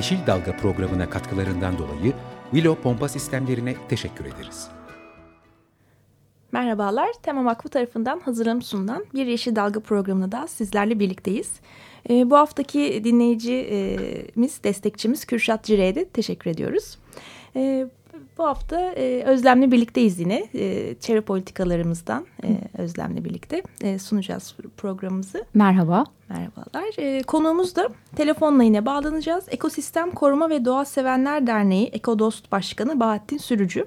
Yeşil Dalga programına katkılarından dolayı Willow Pompa Sistemlerine teşekkür ederiz. Merhabalar, Tema Vakfı tarafından hazırlanıp sunulan Bir Yeşil Dalga programında da sizlerle birlikteyiz. E, bu haftaki dinleyicimiz, destekçimiz Kürşat Cire'ye de teşekkür ediyoruz. E, bu hafta e, Özlem'le birlikteyiz yine. E, çevre politikalarımızdan e, Özlem'le birlikte e, sunacağız programımızı. Merhaba. Merhabalar. E, konuğumuz da telefonla yine bağlanacağız. Ekosistem Koruma ve Doğa Sevenler Derneği Ekodost Başkanı Bahattin Sürücü.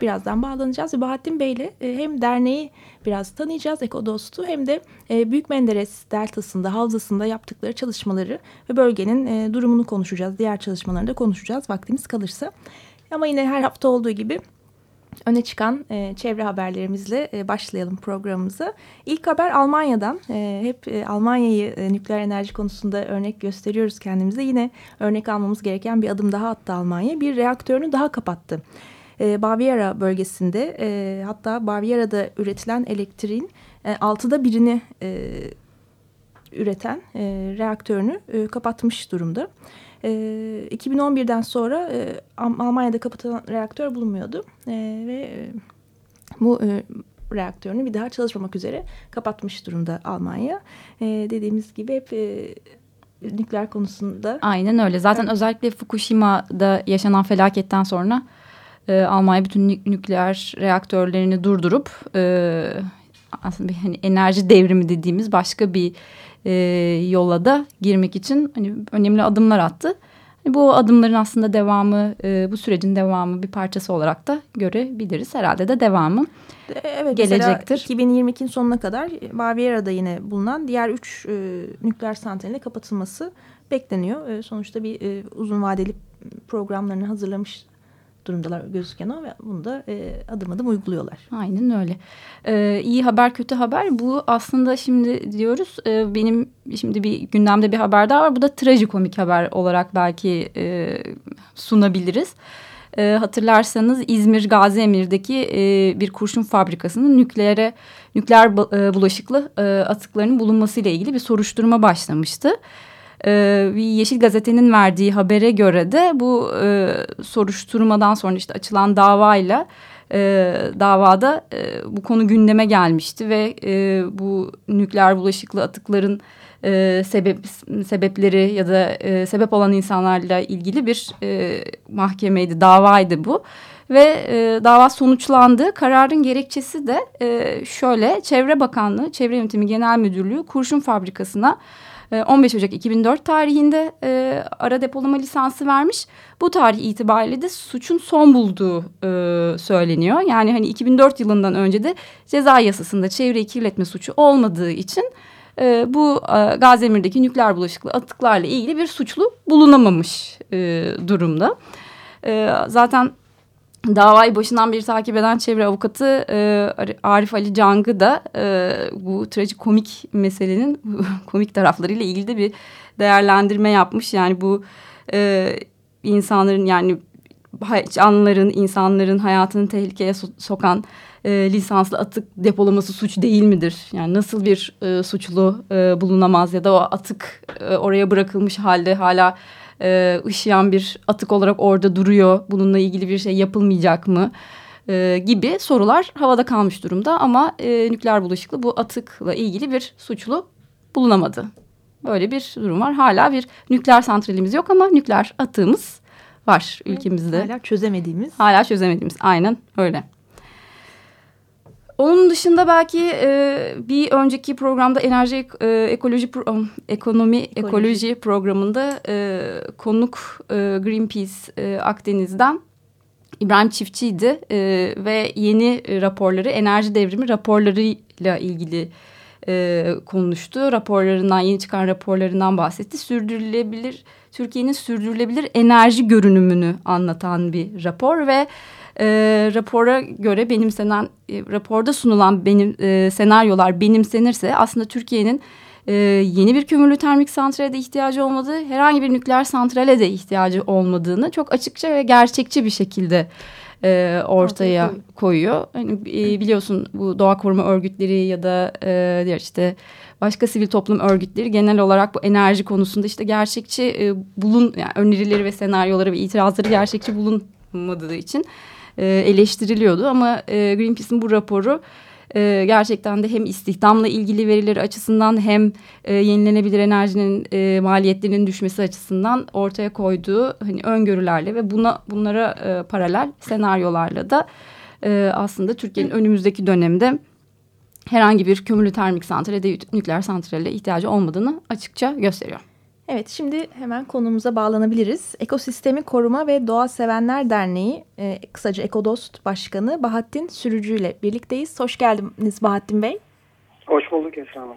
Birazdan bağlanacağız ve Bahattin Bey ile e, hem derneği biraz tanıyacağız Ekodost'u hem de e, Büyük Menderes Deltası'nda, havzasında yaptıkları çalışmaları ve bölgenin e, durumunu konuşacağız. Diğer çalışmalarını da konuşacağız vaktimiz kalırsa. Ama yine her hafta olduğu gibi öne çıkan e, çevre haberlerimizle e, başlayalım programımıza. İlk haber Almanya'dan. E, hep e, Almanya'yı e, nükleer enerji konusunda örnek gösteriyoruz kendimize. Yine örnek almamız gereken bir adım daha attı Almanya. Bir reaktörünü daha kapattı. E, Baviera bölgesinde e, hatta Baviera'da üretilen elektriğin e, altıda birini e, üreten e, reaktörünü e, kapatmış durumda. E, 2011'den sonra e, Almanya'da kapatılan reaktör bulunmuyordu e, ve e, bu e, reaktörünü bir daha çalışmamak üzere kapatmış durumda Almanya. E, dediğimiz gibi hep e, nükleer konusunda. Aynen öyle. Zaten evet. özellikle Fukushima'da yaşanan felaketten sonra e, Almanya bütün nükleer reaktörlerini durdurup e, aslında bir hani enerji devrimi dediğimiz başka bir e, yola da girmek için hani önemli adımlar attı. Hani bu adımların aslında devamı, e, bu sürecin devamı bir parçası olarak da görebiliriz. Herhalde de devamı evet, gelecektir. 2022'nin sonuna kadar Baviera'da yine bulunan diğer üç e, nükleer santralin kapatılması bekleniyor. E, sonuçta bir e, uzun vadeli programlarını hazırlamış durumdalar gözüken o ve bunu da e, adım adım uyguluyorlar. Aynen öyle. Ee, iyi haber kötü haber bu aslında şimdi diyoruz e, benim şimdi bir gündemde bir haber daha var. Bu da trajikomik haber olarak belki e, sunabiliriz. E, hatırlarsanız İzmir Gazi Emir'deki e, bir kurşun fabrikasının nükleere nükleer e, bulaşıklı e, atıklarının bulunmasıyla ilgili bir soruşturma başlamıştı. Ee, Yeşil Gazete'nin verdiği habere göre de bu e, soruşturmadan sonra işte açılan davayla e, davada e, bu konu gündeme gelmişti ve e, bu nükleer bulaşıklı atıkların e, sebep sebepleri ya da e, sebep olan insanlarla ilgili bir e, mahkemeydi, davaydı bu. Ve e, dava sonuçlandı. Kararın gerekçesi de e, şöyle, Çevre Bakanlığı, Çevre Yönetimi Genel Müdürlüğü kurşun fabrikasına 15 ee, Ocak 2004 tarihinde e, ara depolama lisansı vermiş. Bu tarih itibariyle de suçun son bulduğu e, söyleniyor. Yani hani 2004 yılından önce de ceza yasasında çevreyi kirletme suçu olmadığı için e, bu e, Gazemir'deki nükleer bulaşıklı atıklarla ilgili bir suçlu bulunamamış e, durumda. E, zaten davayı başından beri takip eden çevre avukatı e, Arif Ali Cang'ı da e, bu trajikomik meselenin komik taraflarıyla ilgili de bir değerlendirme yapmış. Yani bu e, insanların yani canlıların, insanların hayatını tehlikeye so sokan e, lisanslı atık depolaması suç değil midir? Yani nasıl bir e, suçlu e, bulunamaz ya da o atık e, oraya bırakılmış halde hala e, ışıyan bir atık olarak orada duruyor. Bununla ilgili bir şey yapılmayacak mı? E, gibi sorular havada kalmış durumda ama e, nükleer bulaşıklı bu atıkla ilgili bir suçlu bulunamadı. Böyle bir durum var. Hala bir nükleer santralimiz yok ama nükleer atığımız var ülkemizde. Hala çözemediğimiz. Hala çözemediğimiz aynen öyle. Onun dışında belki e, bir önceki programda enerji e, ekoloji pro, ekonomi ekoloji, ekoloji programında e, konuk e, Greenpeace e, Akdeniz'den İbrahim Çiftçi'ydi e, ve yeni raporları enerji devrimi raporlarıyla ilgili e, konuştu. Raporlarından yeni çıkan raporlarından bahsetti. Sürdürülebilir Türkiye'nin sürdürülebilir enerji görünümünü anlatan bir rapor ve e, rapora göre benimsenen e, raporda sunulan benim e, senaryolar benimsenirse aslında Türkiye'nin e, yeni bir kömürlü termik santrale de ihtiyacı olmadığı, herhangi bir nükleer santrale de ihtiyacı olmadığını çok açıkça ve gerçekçi bir şekilde e, ortaya koyuyor. Hani, e, biliyorsun bu doğa koruma örgütleri ya da e, diğer işte başka sivil toplum örgütleri genel olarak bu enerji konusunda işte gerçekçi e, bulun yani önerileri ve senaryoları ve itirazları gerçekçi bulunmadığı için e, eleştiriliyordu ama e, Greenpeace'in bu raporu e, gerçekten de hem istihdamla ilgili verileri açısından hem e, yenilenebilir enerjinin e, maliyetlerinin düşmesi açısından ortaya koyduğu hani öngörülerle ve buna bunlara e, paralel senaryolarla da e, aslında Türkiye'nin önümüzdeki dönemde herhangi bir kömürlü termik santrale de nükleer santrale ihtiyacı olmadığını açıkça gösteriyor. Evet şimdi hemen konumuza bağlanabiliriz. Ekosistemi Koruma ve Doğa Sevenler Derneği e, kısaca Ekodost Başkanı Bahattin Sürücü ile birlikteyiz. Hoş geldiniz Bahattin Bey. Hoş bulduk Esra Hanım.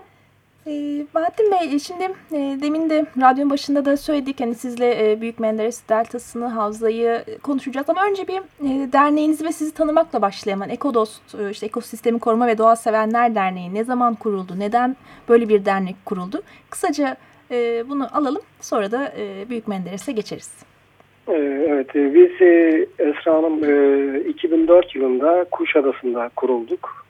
Ee, Bahattin Bey şimdi e, demin de radyonun başında da söyledik hani sizle e, Büyük Menderes Deltası'nı havzayı konuşacağız ama önce bir e, derneğinizi ve sizi tanımakla başlayalım. Yani Ekodost e, işte Ekosistemi Koruma ve Doğa Sevenler Derneği ne zaman kuruldu? Neden böyle bir dernek kuruldu? Kısaca e, bunu alalım. Sonra da e, Büyük Menderes'e geçeriz. Ee, evet, e, biz e, Esra Hanım 2004 yılında Kuşadası'nda kurulduk.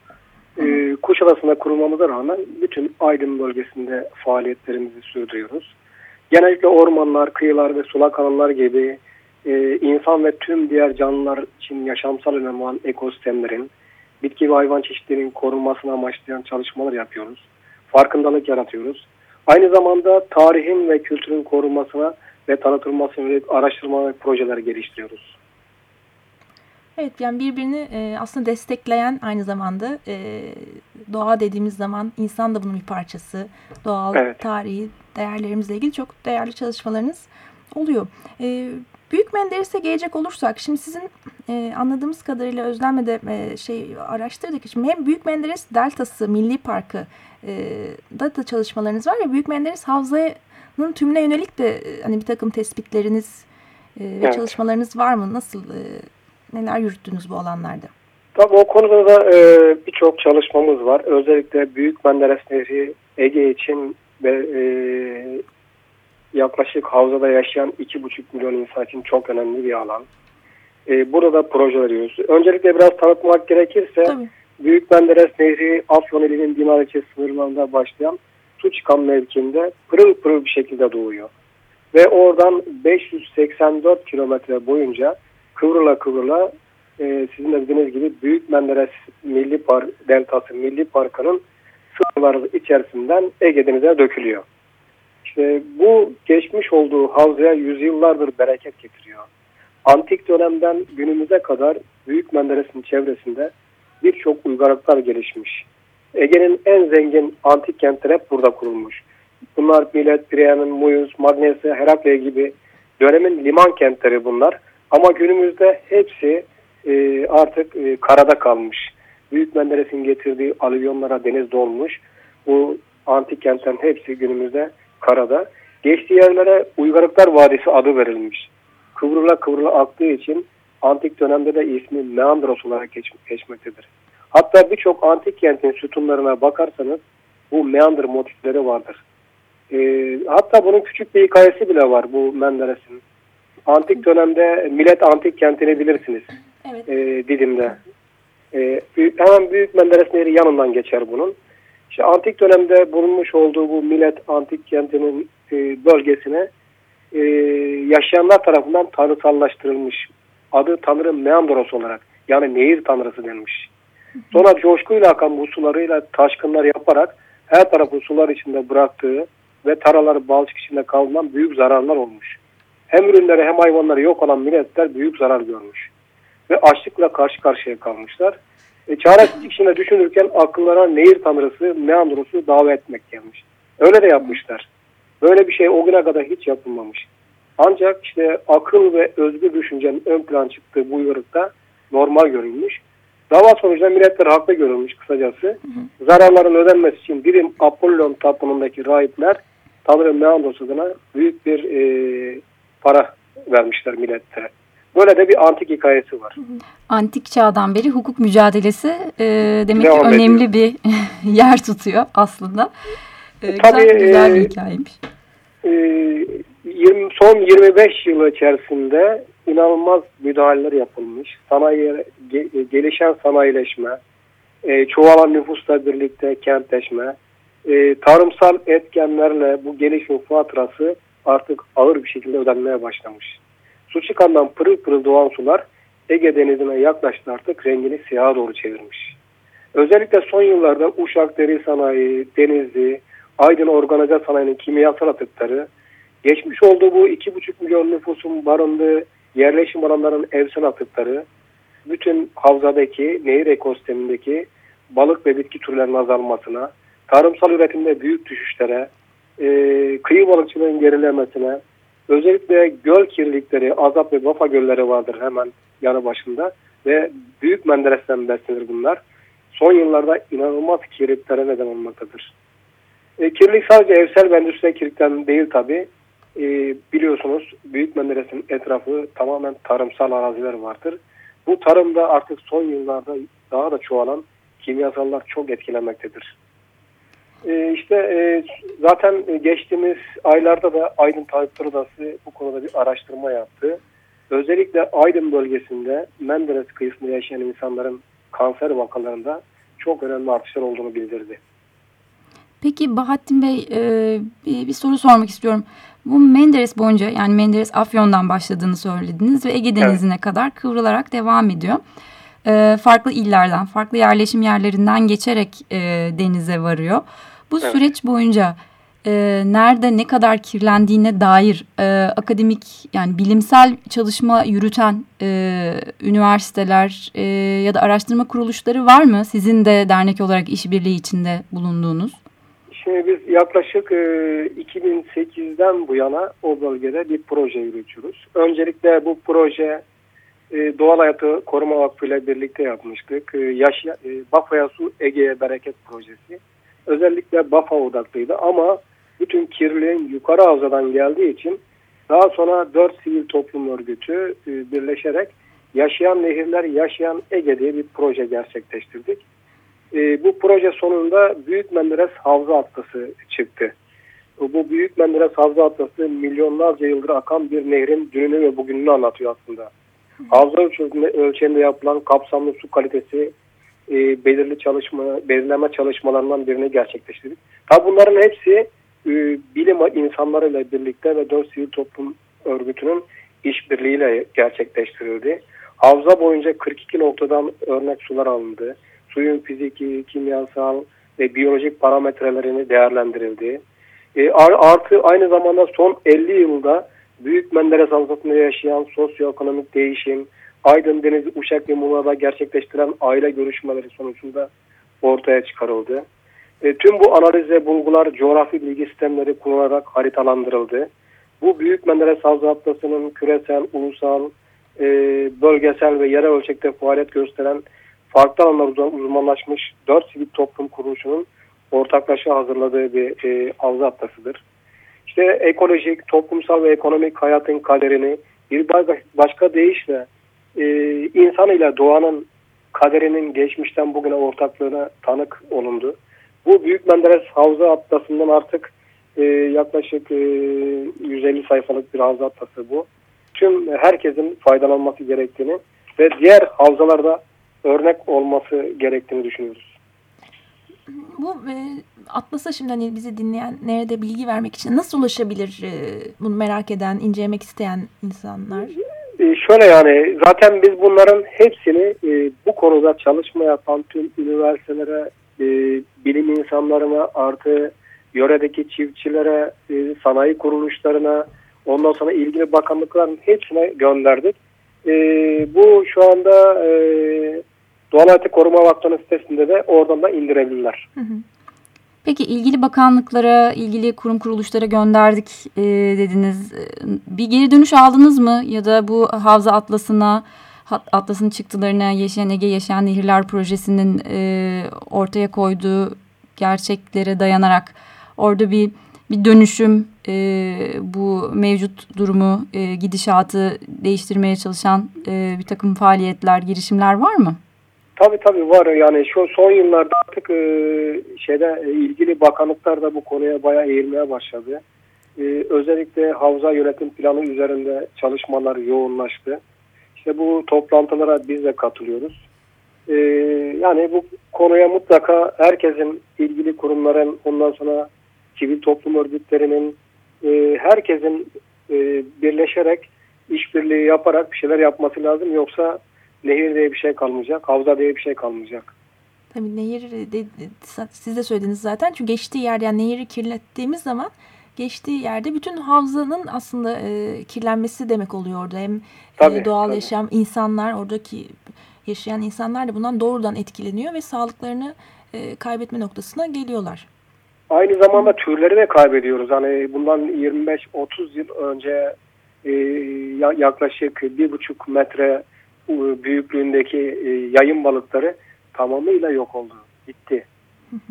Hı. Kuşadası'nda kurulmamıza rağmen bütün Aydın bölgesinde faaliyetlerimizi sürdürüyoruz. Genellikle ormanlar, kıyılar ve sulak alanlar gibi insan ve tüm diğer canlılar için yaşamsal önem olan ekosistemlerin, bitki ve hayvan çeşitlerinin korunmasını amaçlayan çalışmalar yapıyoruz. Farkındalık yaratıyoruz. Aynı zamanda tarihin ve kültürün korunmasına ve tanıtılmasına yönelik araştırma ve projeler geliştiriyoruz. Evet yani birbirini e, aslında destekleyen aynı zamanda e, doğa dediğimiz zaman insan da bunun bir parçası. Doğal, evet. tarihi değerlerimizle ilgili çok değerli çalışmalarınız oluyor. E, Büyük Menderes'e gelecek olursak şimdi sizin e, anladığımız kadarıyla Özlem'de e, şey araştırdık. Şimdi hem Büyük Menderes Deltası Milli Parkı da da çalışmalarınız var ve Büyük Menderes Havza'nın tümüne yönelik de e, hani bir takım tespitleriniz e, ve evet. çalışmalarınız var mı? Nasıl e, neler yürüttünüz bu alanlarda? Tabii o konuda da e, birçok çalışmamız var. Özellikle Büyük Menderes Nehri Ege için ve e, yaklaşık havzada yaşayan 2,5 milyon insan için çok önemli bir alan. E, burada proje veriyoruz. Öncelikle biraz tanıtmak gerekirse Tabii. Büyük Menderes Nehri Afyon ilinin Dinar ilçesi sınırlarında başlayan su çıkan mevkinde pırıl pırıl bir şekilde doğuyor. Ve oradan 584 kilometre boyunca kıvrıla kıvrıla e, sizin de dediğiniz gibi Büyük Menderes Milli Park Deltası Milli Parkı'nın sınırları içerisinden Ege Denizi'ne dökülüyor. İşte bu geçmiş olduğu havzaya yüzyıllardır bereket getiriyor. Antik dönemden günümüze kadar Büyük Menderes'in çevresinde birçok uygarlıklar gelişmiş. Ege'nin en zengin antik kentleri hep burada kurulmuş. Bunlar Milet, Priyan'ın, Muyus, Magnesya, Herakle gibi dönemin liman kentleri bunlar. Ama günümüzde hepsi e, artık e, karada kalmış. Büyük Menderes'in getirdiği alüvyonlara deniz dolmuş. Bu antik kentlerin hepsi günümüzde karada. Geçtiği yerlere Uygarlıklar Vadisi adı verilmiş. Kıvrıla kıvrıla aktığı için antik dönemde de ismi Meandros olarak geç, geçmektedir. Hatta birçok antik kentin sütunlarına bakarsanız bu Meander motifleri vardır. E, hatta bunun küçük bir hikayesi bile var bu Menderes'in. Antik dönemde Millet Antik kentini bilirsiniz. Evet. E, Didim'de. E, büyük, hemen Büyük Menderes Nehri yanından geçer bunun. İşte antik dönemde bulunmuş olduğu bu Millet Antik kentinin e, bölgesine e, yaşayanlar tarafından tanrısallaştırılmış adı Tanrı Meandros olarak yani nehir tanrısı denmiş. Sonra coşkuyla akan bu sularıyla taşkınlar yaparak her tarafı sular içinde bıraktığı ve taraları balçık içinde kalınan büyük zararlar olmuş. Hem ürünleri hem hayvanları yok olan milletler büyük zarar görmüş. Ve açlıkla karşı karşıya kalmışlar. E, çaresizlik içinde düşünürken akıllara nehir tanrısı Meandros'u davet etmek gelmiş. Öyle de yapmışlar. Böyle bir şey o güne kadar hiç yapılmamış. Ancak işte akıl ve özgür düşüncenin ön plan çıktığı bu uyrukta normal görülmüş. Dava sonucunda milletler haklı görülmüş kısacası. Hı hı. Zararların ödenmesi için birim Apollon tapınındaki rahipler Tanrı Meandos adına büyük bir e, para vermişler millete. Böyle de bir antik hikayesi var. Antik çağdan beri hukuk mücadelesi e, demek Devam ki önemli ediyor. bir yer tutuyor aslında. E, Tabii, güzel, güzel bir hikayeymiş. E, 20, son 25 yıl içerisinde inanılmaz müdahaleler yapılmış. Sanayi, gelişen sanayileşme, e, çoğalan nüfusla birlikte kentleşme, e, tarımsal etkenlerle bu gelişim faturası artık ağır bir şekilde ödenmeye başlamış. Su çıkandan pırıl pırıl doğan sular Ege Denizi'ne yaklaştı artık rengini siyaha doğru çevirmiş. Özellikle son yıllarda Uşak Deri Sanayi, Denizli, Aydın Organize Sanayi'nin kimyasal atıkları, geçmiş olduğu bu 2,5 milyon nüfusun barındığı yerleşim alanlarının evsel atıkları, bütün havzadaki, nehir ekosistemindeki balık ve bitki türlerinin azalmasına, tarımsal üretimde büyük düşüşlere, e, kıyı balıkçılığın gerilemesine, özellikle göl kirlilikleri, Azap ve Bafa gölleri vardır hemen yanı başında ve büyük Menderes'ten beslenir bunlar. Son yıllarda inanılmaz kirliliklere neden olmaktadır. E, kirlilik sadece evsel ve endüstriyel kirlilikten değil tabi. E, biliyorsunuz Büyük Menderes'in etrafı tamamen tarımsal araziler vardır. Bu tarımda artık son yıllarda daha da çoğalan kimyasallar çok etkilemektedir. E, işte e, zaten geçtiğimiz aylarda da Aydın Tayyip Odası bu konuda bir araştırma yaptı. Özellikle Aydın bölgesinde Menderes kıyısında yaşayan insanların kanser vakalarında çok önemli artışlar olduğunu bildirdi. Peki Bahattin Bey e, bir soru sormak istiyorum. Bu Menderes boyunca yani Menderes Afyon'dan başladığını söylediniz ve Ege Denizi'ne evet. kadar kıvrılarak devam ediyor. E, farklı illerden, farklı yerleşim yerlerinden geçerek e, denize varıyor. Bu evet. süreç boyunca e, nerede ne kadar kirlendiğine dair e, akademik yani bilimsel çalışma yürüten e, üniversiteler e, ya da araştırma kuruluşları var mı? Sizin de dernek olarak işbirliği içinde bulunduğunuz. Şimdi biz yaklaşık e, 2008'den bu yana o bölgede bir proje yürütüyoruz. Öncelikle bu proje e, Doğal Hayatı Koruma Vakfı ile birlikte yapmıştık. E, e, Bafaya Su Ege'ye Bereket Projesi. Özellikle Bafa odaklıydı ama bütün kirliliğin yukarı havzadan geldiği için daha sonra dört sivil toplum örgütü e, birleşerek Yaşayan Nehirler Yaşayan Ege diye bir proje gerçekleştirdik. E, bu proje sonunda Büyük Menderes Havza Atlası çıktı. Bu Büyük Menderes Havza Atlası milyonlarca yıldır akan bir nehrin dününü ve bugününü anlatıyor aslında. Havza ölçeğinde yapılan kapsamlı su kalitesi e, belirli çalışma, belirleme çalışmalarından birini gerçekleştirdik. Tabi bunların hepsi e, bilim insanlarıyla birlikte ve dört sivil toplum örgütünün işbirliğiyle gerçekleştirildi. Havza boyunca 42 noktadan örnek sular alındı suyun fiziki, kimyasal ve biyolojik parametrelerini değerlendirildi. E, artı aynı zamanda son 50 yılda Büyük Menderes Havzası'nda yaşayan sosyoekonomik değişim, Aydın Denizi, Uşak ve Muğla'da gerçekleştirilen aile görüşmeleri sonucunda ortaya çıkarıldı. E, tüm bu analiz ve bulgular coğrafi bilgi sistemleri kullanarak haritalandırıldı. Bu Büyük Menderes Havza Atlası'nın küresel, ulusal, e, bölgesel ve yerel ölçekte faaliyet gösteren farklı alanlar uzmanlaşmış dört sivil toplum kuruluşunun ortaklaşa hazırladığı bir e, havza atlasıdır. İşte ekolojik, toplumsal ve ekonomik hayatın kaderini bir başka deyişle e, insan ile doğanın kaderinin geçmişten bugüne ortaklığına tanık olundu. Bu Büyük Menderes Havza Atlası'ndan artık e, yaklaşık e, 150 sayfalık bir havza atlası bu. Tüm herkesin faydalanması gerektiğini ve diğer havzalarda örnek olması gerektiğini düşünüyoruz. Bu e, Atlas'a şimdi hani bizi dinleyenlere de bilgi vermek için nasıl ulaşabilir e, bunu merak eden, incelemek isteyen insanlar? E, şöyle yani zaten biz bunların hepsini e, bu konuda çalışma yapan tüm üniversitelere, e, bilim insanlarına artı yöredeki çiftçilere, e, sanayi kuruluşlarına, ondan sonra ilgili bakanlıkların hepsine gönderdik. E, bu şu anda e, Doğal Hayatı Koruma Vakfı'nın sitesinde de oradan da indirebilirler. Hı hı. Peki ilgili bakanlıklara, ilgili kurum kuruluşlara gönderdik e, dediniz. Bir geri dönüş aldınız mı? Ya da bu Havza Atlası'na, Atlas'ın çıktılarına Yaşayan Ege Yaşayan Nehirler Projesi'nin e, ortaya koyduğu gerçeklere dayanarak orada bir bir dönüşüm, e, bu mevcut durumu, e, gidişatı değiştirmeye çalışan e, bir takım faaliyetler, girişimler var mı? Tabii tabii var. Yani şu son yıllarda artık e, şeyde e, ilgili bakanlıklar da bu konuya bayağı eğilmeye başladı. E, özellikle havza yönetim planı üzerinde çalışmalar yoğunlaştı. İşte bu toplantılara biz de katılıyoruz. E, yani bu konuya mutlaka herkesin ilgili kurumların ondan sonra sivil toplum örgütlerinin e, herkesin e, birleşerek işbirliği yaparak bir şeyler yapması lazım. Yoksa nehir diye bir şey kalmayacak, havza diye bir şey kalmayacak. Tabii nehir de, siz de söylediniz zaten. Çünkü geçtiği yer yani nehri kirlettiğimiz zaman geçtiği yerde bütün havzanın aslında e, kirlenmesi demek oluyor orada. Hem tabii, e, doğal tabii. yaşam, insanlar, oradaki yaşayan insanlar da bundan doğrudan etkileniyor ve sağlıklarını e, kaybetme noktasına geliyorlar. Aynı zamanda türleri de kaybediyoruz. Hani bundan 25-30 yıl önce e, yaklaşık bir buçuk metre büyüklüğündeki e, yayın balıkları tamamıyla yok oldu. Gitti.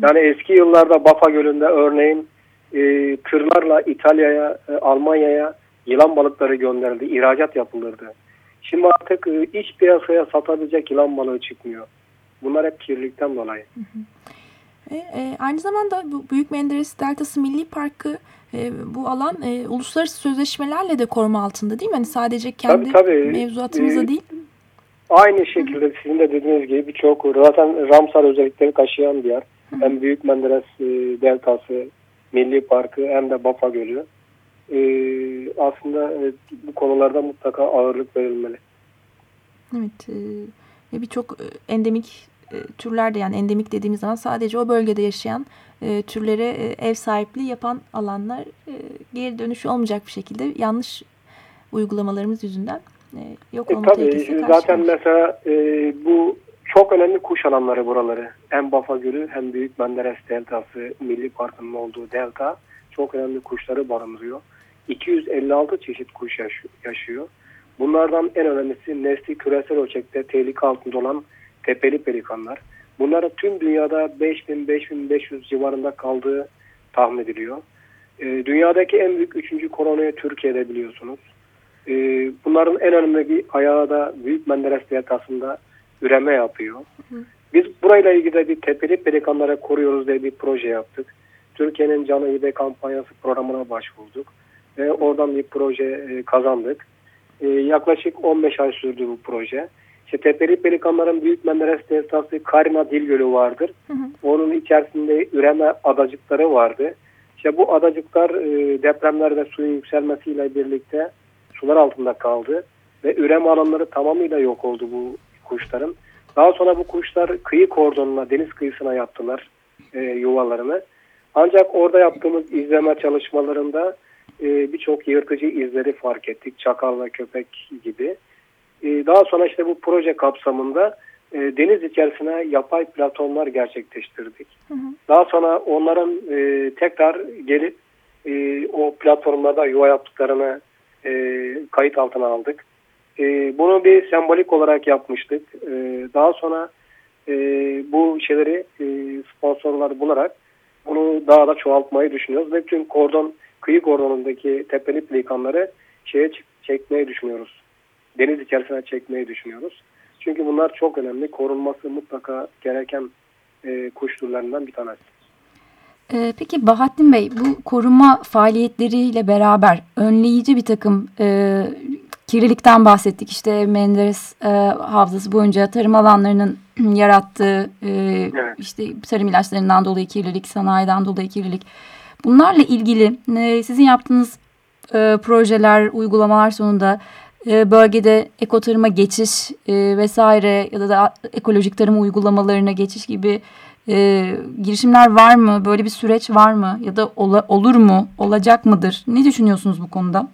Yani eski yıllarda Bafa Gölü'nde örneğin e, tırlarla İtalya'ya, e, Almanya'ya yılan balıkları gönderildi. ihracat yapılırdı. Şimdi artık e, iç piyasaya satabilecek yılan balığı çıkmıyor. Bunlar hep kirlilikten dolayı. Hı hı. E, e, aynı zamanda bu Büyük Menderes Deltası Milli Parkı e, bu alan e, uluslararası sözleşmelerle de koruma altında değil mi? Hani sadece kendi tabii, tabii. mevzuatımızda e, değil. Aynı şekilde sizin de dediğiniz gibi birçok zaten Ramsar özellikleri taşıyan bir yer. Hem Büyük Menderes e, Deltası Milli Parkı hem de Bafa Gölü. E, aslında e, bu konularda mutlaka ağırlık verilmeli. Evet. E, Birçok e, endemik e, türler de yani endemik dediğimiz zaman sadece o bölgede yaşayan e, türlere e, ev sahipliği yapan alanlar e, geri dönüşü olmayacak bir şekilde yanlış uygulamalarımız yüzünden e, yok olma e, tabii, tehlikesi Zaten mesela e, bu çok önemli kuş alanları buraları. Hem Bafa Gölü hem Büyük Menderes Deltası Milli Parkı'nın olduğu delta çok önemli kuşları barındırıyor. 256 çeşit kuş yaşıyor. Bunlardan en önemlisi nesli küresel ölçekte tehlike altında olan tepeli pelikanlar. Bunların tüm dünyada 5000-5500 civarında kaldığı tahmin ediliyor. E, dünyadaki en büyük üçüncü koloni Türkiye'de biliyorsunuz. E, bunların en önemli bir ayağı da Büyük Menderes Deltası'nda üreme yapıyor. Hı. Biz burayla ilgili bir tepeli pelikanlara koruyoruz diye bir proje yaptık. Türkiye'nin Canı İbe kampanyası programına başvurduk. Ve oradan bir proje e, kazandık. E, yaklaşık 15 ay sürdü bu proje. İşte Tepeli Pelikanların Büyük Menderes Deltası Karina Dil Gölü vardır. Hı hı. Onun içerisinde üreme adacıkları vardı. İşte bu adacıklar e, depremler ve suyun yükselmesiyle birlikte sular altında kaldı. Ve üreme alanları tamamıyla yok oldu bu kuşların. Daha sonra bu kuşlar kıyı kordonuna, deniz kıyısına yaptılar e, yuvalarını. Ancak orada yaptığımız izleme çalışmalarında e, birçok yırtıcı izleri fark ettik. Çakal ve köpek gibi. E, daha sonra işte bu proje kapsamında e, deniz içerisine yapay platonlar gerçekleştirdik. Hı hı. Daha sonra onların e, tekrar gelip e, o platformlarda yuva yaptıklarını e, kayıt altına aldık. E, bunu bir sembolik olarak yapmıştık. E, daha sonra e, bu şeyleri e, sponsorlar bularak bunu daha da çoğaltmayı düşünüyoruz ve tüm kordon kıyı kordonundaki tepeli pelikanları şeye çekmeyi düşünüyoruz deniz içerisine çekmeyi düşünüyoruz. Çünkü bunlar çok önemli. Korunması mutlaka gereken e, kuş türlerinden bir tanesi. Ee, peki Bahattin Bey bu koruma faaliyetleriyle beraber önleyici bir takım e, kirlilikten bahsettik. İşte Menderes e, Havzası boyunca tarım alanlarının yarattığı e, evet. işte tarım ilaçlarından dolayı kirlilik, sanayiden dolayı kirlilik. Bunlarla ilgili e, sizin yaptığınız e, projeler, uygulamalar sonunda e, bölgede ekotarıma geçiş e, vesaire ya da, da ekolojik tarım uygulamalarına geçiş gibi e, girişimler var mı? Böyle bir süreç var mı? Ya da ola, olur mu? Olacak mıdır? Ne düşünüyorsunuz bu konuda?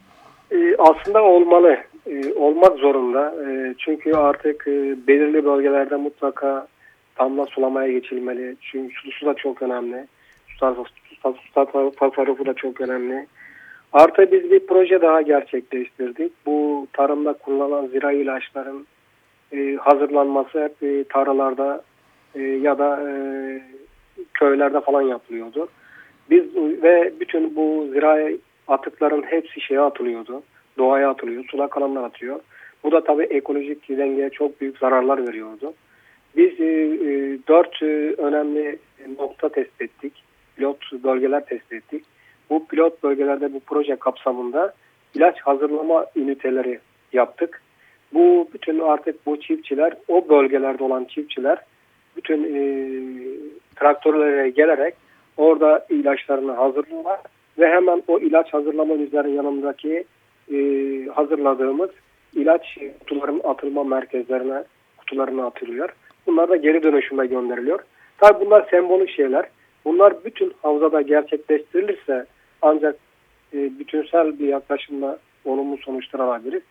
E, aslında olmalı. E, olmak zorunda. E, çünkü artık e, belirli bölgelerde mutlaka damla sulamaya geçilmeli. Çünkü su, da çok önemli. su tasarrufu da çok önemli. Artı biz bir proje daha gerçekleştirdik. Bu tarımda kullanılan zira ilaçların e, hazırlanması hep e, tarlalarda e, ya da e, köylerde falan yapılıyordu. Biz ve bütün bu zira atıkların hepsi şeye atılıyordu. Doğaya atılıyor, sulak alanlar atıyor. Bu da tabii ekolojik dengeye çok büyük zararlar veriyordu. Biz e, dört önemli nokta tespit ettik. Pilot bölgeler tespit ettik. Bu pilot bölgelerde bu proje kapsamında ilaç hazırlama üniteleri yaptık. Bu bütün artık bu çiftçiler, o bölgelerde olan çiftçiler bütün e, traktörlere gelerek orada ilaçlarını hazırlıyorlar ve hemen o ilaç hazırlama ünitelerinin yanındaki e, hazırladığımız ilaç kutuların atılma merkezlerine kutularına atılıyor. Bunlar da geri dönüşüme gönderiliyor. Tabi bunlar sembolik şeyler. Bunlar bütün havzada gerçekleştirilirse ancak e, bütünsel bir yaklaşımla olumlu sonuçlar alabiliriz.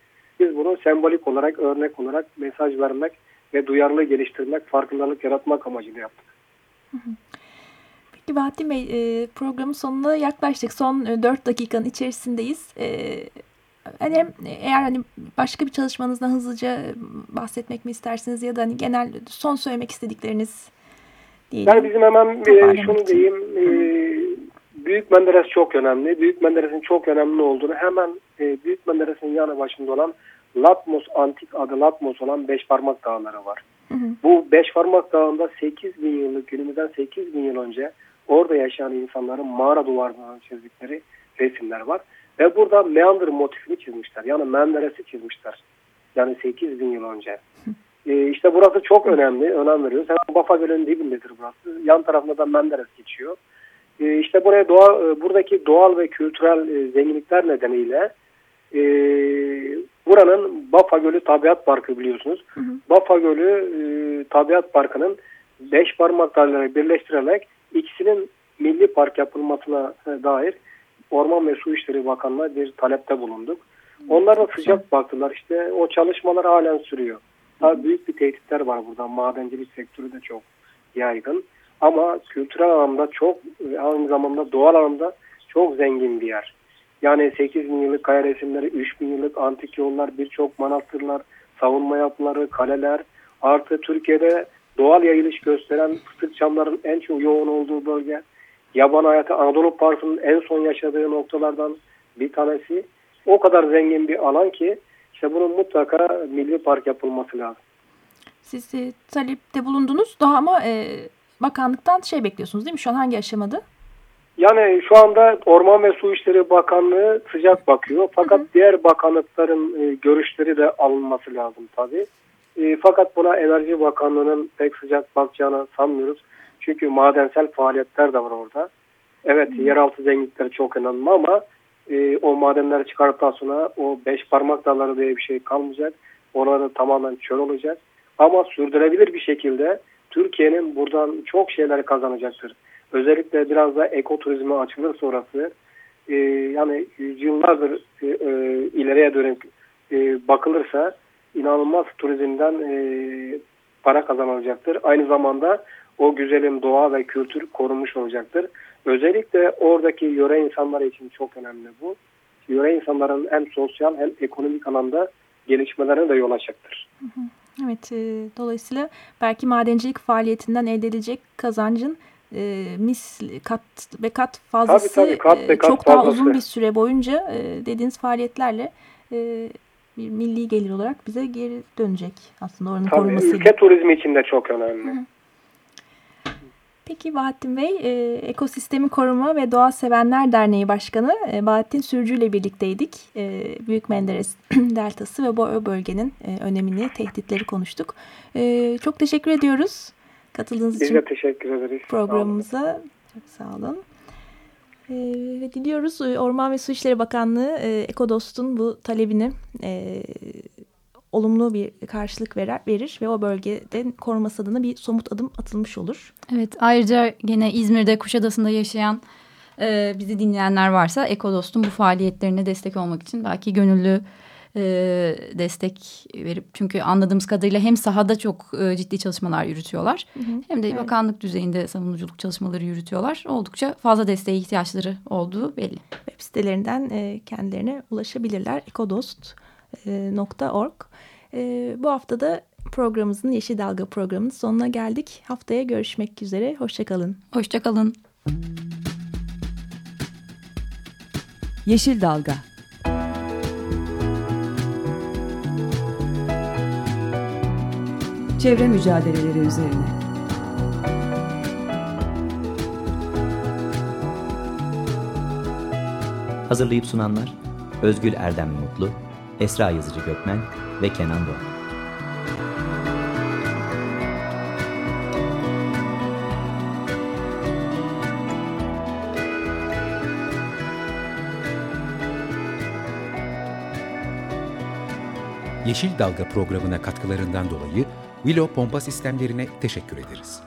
Biz bunu sembolik olarak, örnek olarak mesaj vermek ve duyarlılığı geliştirmek, farkındalık yaratmak amacıyla yaptık. Peki Bahattin Bey, e, programın sonuna yaklaştık. Son e, 4 dakikanın içerisindeyiz. E, hani eğer hani başka bir çalışmanızdan hızlıca bahsetmek mi istersiniz ya da hani genel son söylemek istedikleriniz diyelim. Yani bizim hemen e, şunu diyeyim. E, Büyük Menderes çok önemli. Büyük Menderes'in çok önemli olduğunu hemen e, Büyük Menderes'in yanı başında olan Latmos Antik adı Latmos olan Beş Parmak Dağları var. Hı hı. Bu Beş Parmak Dağı'nda 8 bin yıllık günümüzden 8 bin yıl önce orada yaşayan insanların mağara duvarlarından çizdikleri resimler var. Ve burada meander motifini çizmişler. Yani Menderes'i çizmişler. Yani 8 bin yıl önce. Ee, işte burası çok önemli. Önem veriyoruz. Hemen Bafa Gölü'nün dibindedir burası. Yan tarafında da Menderes geçiyor. Ee, işte buraya doğa, e, buradaki doğal ve kültürel e, zenginlikler nedeniyle e, buranın Bafa Gölü Tabiat Parkı biliyorsunuz. Hı hı. Bafa Gölü e, Tabiat Parkı'nın beş parmaklarını birleştirerek ikisinin milli park yapılmasına e, dair Orman ve Su İşleri Bakanlığı'na bir talepte bulunduk. Onlar da sıcak baktılar. İşte o çalışmalar halen sürüyor. Daha büyük bir tehditler var burada. Madencilik sektörü de çok yaygın. Ama kültürel anlamda çok, aynı zamanda doğal anlamda çok zengin bir yer. Yani 8 bin yıllık kaya resimleri, 3 bin yıllık antik yollar, birçok manastırlar, savunma yapıları, kaleler. Artı Türkiye'de doğal yayılış gösteren fıstık çamların en çok yoğun olduğu bölge. Yaban hayatı Anadolu Parkı'nın en son yaşadığı noktalardan bir tanesi. O kadar zengin bir alan ki işte bunun mutlaka milli park yapılması lazım. Siz e, talepte bulundunuz daha ama e, bakanlıktan şey bekliyorsunuz değil mi? Şu an hangi aşamada? Yani şu anda Orman ve Su İşleri Bakanlığı sıcak bakıyor. Fakat hı hı. diğer bakanlıkların e, görüşleri de alınması lazım tabii. E, fakat buna Enerji Bakanlığı'nın pek sıcak bakacağını sanmıyoruz. Çünkü madensel faaliyetler de var orada. Evet hı. yeraltı zenginlikleri çok önemli ama e, o madenleri çıkarttıktan sonra o beş parmak dalları diye bir şey kalmayacak. Oraları tamamen çöl olacak. Ama sürdürülebilir bir şekilde Türkiye'nin buradan çok şeyler kazanacaktır. Özellikle biraz da ekoturizme açılır sonrası e, yani yıllardır e, e, ileriye dönük e, bakılırsa inanılmaz turizmden e, para kazanılacaktır. Aynı zamanda o güzelim doğa ve kültür korunmuş olacaktır. Özellikle oradaki yöre insanları için çok önemli bu. Yöre insanların hem sosyal hem ekonomik alanda gelişmelerine de yol açacaktır. Evet, e, dolayısıyla belki madencilik faaliyetinden elde edilecek kazancın e, mis kat ve kat fazlası tabii, tabii, kat ve kat çok fazlası. daha uzun bir süre boyunca e, dediğiniz faaliyetlerle e, bir milli gelir olarak bize geri dönecek aslında oranın tabii, korunmasıyla. Ülke turizmi için de çok önemli. Hı. Peki Bahattin Bey, e, Ekosistemi Koruma ve Doğa Sevenler Derneği Başkanı e, Bahattin Sürücü ile birlikteydik. E, Büyük Menderes Deltası ve bu bölgenin e, önemini, tehditleri konuştuk. E, çok teşekkür ediyoruz katıldığınız Biz için. Biz de teşekkür ederiz. Programımıza. Sağ çok sağ olun. E, ve diliyoruz e, Orman ve Su İşleri Bakanlığı e, Ekodost'un bu talebini e, olumlu bir karşılık verir, verir ve o bölgeden koruması adına bir somut adım atılmış olur. Evet ayrıca gene İzmir'de Kuşadası'nda yaşayan e, bizi dinleyenler varsa Ekodost'un bu faaliyetlerine destek olmak için belki gönüllü e, destek verip çünkü anladığımız kadarıyla hem sahada çok e, ciddi çalışmalar yürütüyorlar hı hı. hem de evet. bakanlık düzeyinde savunuculuk çalışmaları yürütüyorlar. Oldukça fazla desteğe ihtiyaçları olduğu belli. Web sitelerinden e, kendilerine ulaşabilirler. ekodost.org e, Bu hafta da programımızın Yeşil Dalga programının sonuna geldik. Haftaya görüşmek üzere. Hoşçakalın. Hoşçakalın. Yeşil Dalga Çevre mücadeleleri üzerine Hazırlayıp sunanlar Özgül Erdem Mutlu, Esra Yazıcı Gökmen ve Kenan Doğan. Yeşil Dalga programına katkılarından dolayı Willow Pompa Sistemlerine teşekkür ederiz.